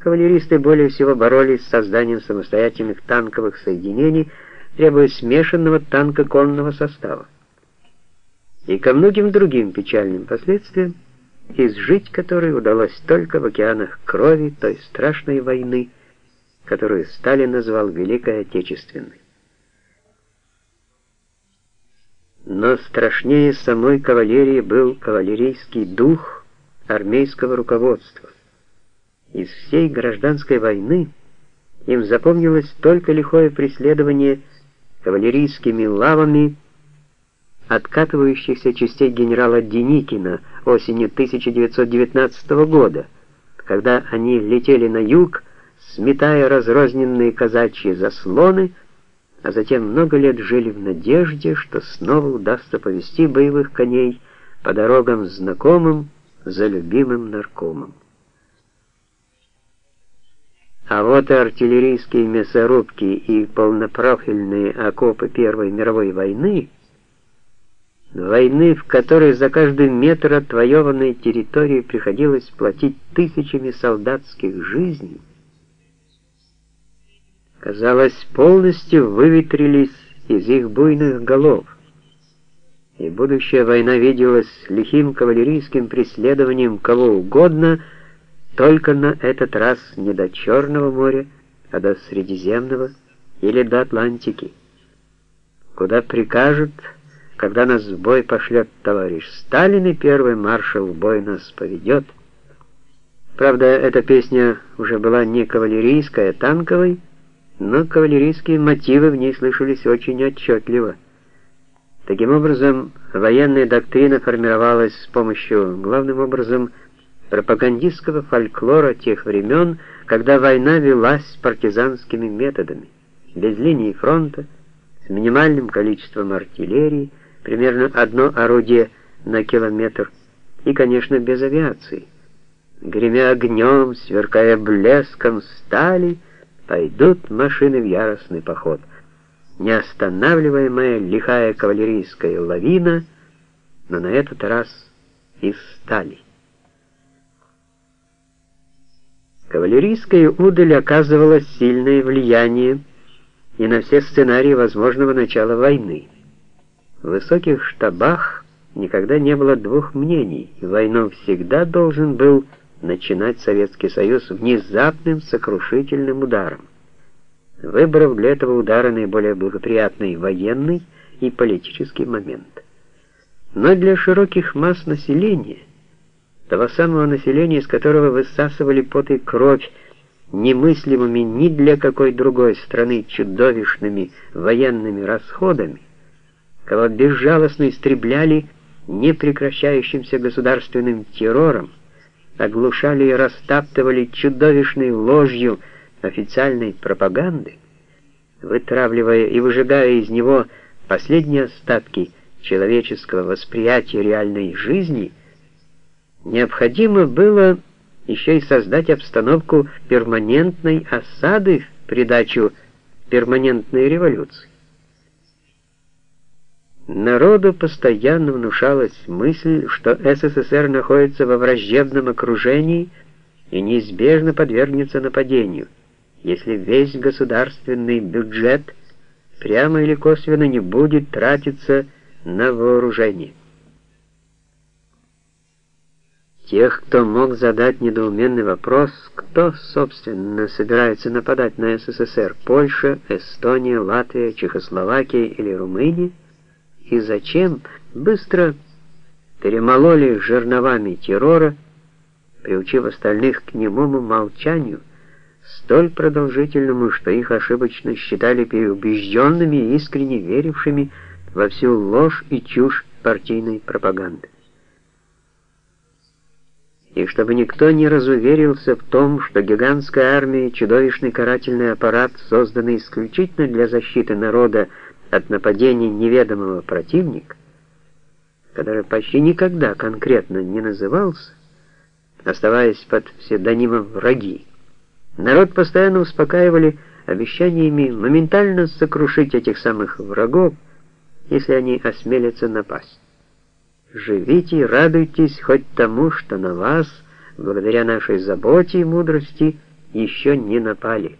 Кавалеристы более всего боролись с созданием самостоятельных танковых соединений, требуя смешанного танко-конного состава. И ко многим другим печальным последствиям, изжить которые удалось только в океанах крови той страшной войны, которую Сталин назвал Великой Отечественной. Но страшнее самой кавалерии был кавалерийский дух армейского руководства. Из всей гражданской войны им запомнилось только лихое преследование кавалерийскими лавами откатывающихся частей генерала Деникина осенью 1919 года, когда они летели на юг, сметая разрозненные казачьи заслоны, а затем много лет жили в надежде, что снова удастся повести боевых коней по дорогам знакомым за любимым наркомом. А вот и артиллерийские мясорубки и полнопрофильные окопы Первой мировой войны, войны, в которой за каждый метр отвоеванной территории приходилось платить тысячами солдатских жизней, казалось, полностью выветрились из их буйных голов, и будущая война виделась лихим кавалерийским преследованием кого угодно — только на этот раз не до Черного моря, а до Средиземного или до Атлантики. Куда прикажет, когда нас в бой пошлет товарищ Сталин и первый маршал в бой нас поведет. Правда, эта песня уже была не кавалерийская, а танковой, но кавалерийские мотивы в ней слышались очень отчетливо. Таким образом, военная доктрина формировалась с помощью, главным образом, пропагандистского фольклора тех времен, когда война велась партизанскими методами, без линии фронта, с минимальным количеством артиллерии, примерно одно орудие на километр, и, конечно, без авиации. Гремя огнем, сверкая блеском стали, пойдут машины в яростный поход. Неостанавливаемая лихая кавалерийская лавина, но на этот раз из стали. Кавалерийская удаль оказывала сильное влияние и на все сценарии возможного начала войны. В высоких штабах никогда не было двух мнений, и войну всегда должен был начинать Советский Союз внезапным сокрушительным ударом. Выбрав для этого удара наиболее благоприятный военный и политический момент. Но для широких масс населения того самого населения, из которого высасывали пот и кровь, немыслимыми ни для какой другой страны чудовищными военными расходами, кого безжалостно истребляли непрекращающимся государственным террором, оглушали и растаптывали чудовищной ложью официальной пропаганды, вытравливая и выжигая из него последние остатки человеческого восприятия реальной жизни – Необходимо было еще и создать обстановку перманентной осады в придачу перманентной революции. Народу постоянно внушалась мысль, что СССР находится во враждебном окружении и неизбежно подвергнется нападению, если весь государственный бюджет прямо или косвенно не будет тратиться на вооружение. Тех, кто мог задать недоуменный вопрос, кто, собственно, собирается нападать на СССР, Польша, Эстония, Латвия, Чехословакия или Румыния, и зачем, быстро перемололи жерновами террора, приучив остальных к немому молчанию, столь продолжительному, что их ошибочно считали переубежденными и искренне верившими во всю ложь и чушь партийной пропаганды и чтобы никто не разуверился в том, что гигантская армия чудовищный карательный аппарат, созданный исключительно для защиты народа от нападений неведомого противника, который почти никогда конкретно не назывался, оставаясь под псевдонимом «враги», народ постоянно успокаивали обещаниями моментально сокрушить этих самых врагов, если они осмелятся напасть. Живите и радуйтесь хоть тому, что на вас, благодаря нашей заботе и мудрости, еще не напали.